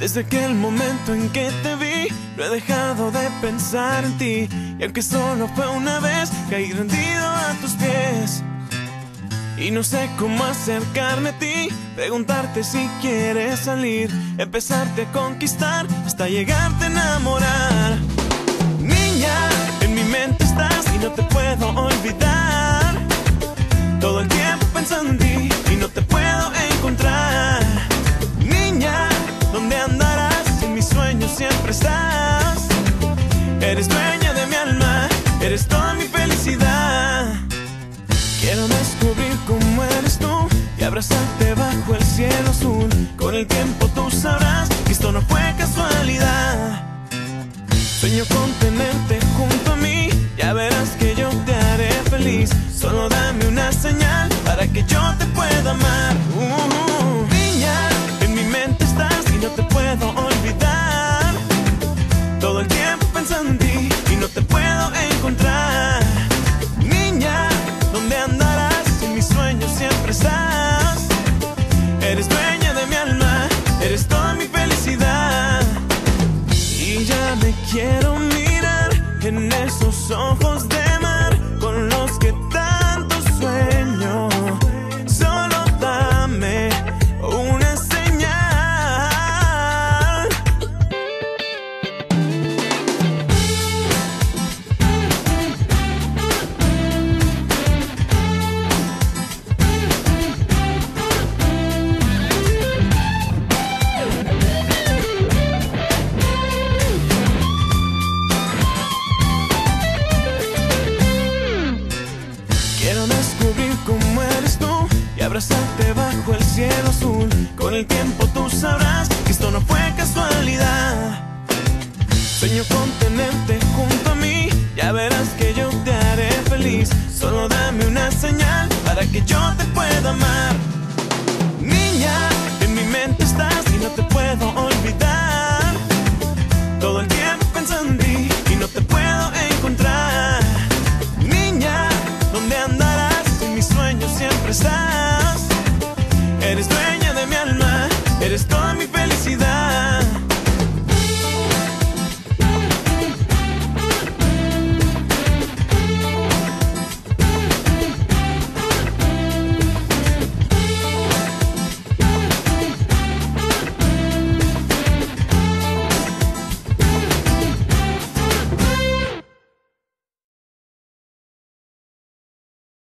Desde aquel momento en que te vi, no he dejado de pensar en ti. Y aunque solo fue una vez, caí rendido a tus pies. Y no sé cómo acercarme a ti, preguntarte si quieres salir, empezarte a conquistar hasta llegarte a enamorar. Niña, en mi mente estás Eres dueña de mi alma, eres toda mi felicidad. Quiero descubrir cómo eres tú y abrazarte bajo el cielo azul. Con el tiempo tú sabrás que esto no fue casualidad. Sueño con tenerte me quiero mirar en esos ojos de abrazarte bajo el cielo azul. Con el tiempo tú sabrás que esto no fue casualidad. Sueño con tenerte junto a mí, ya verás que yo te haré feliz. Solo dame una señal para que yo te pueda amar. Niña, en mi mente estás y no te puedo olvidar. Todo el tiempo pensando en ti y no te puedo encontrar. Niña, ¿dónde andarás? En mis sueños siempre estás. and it's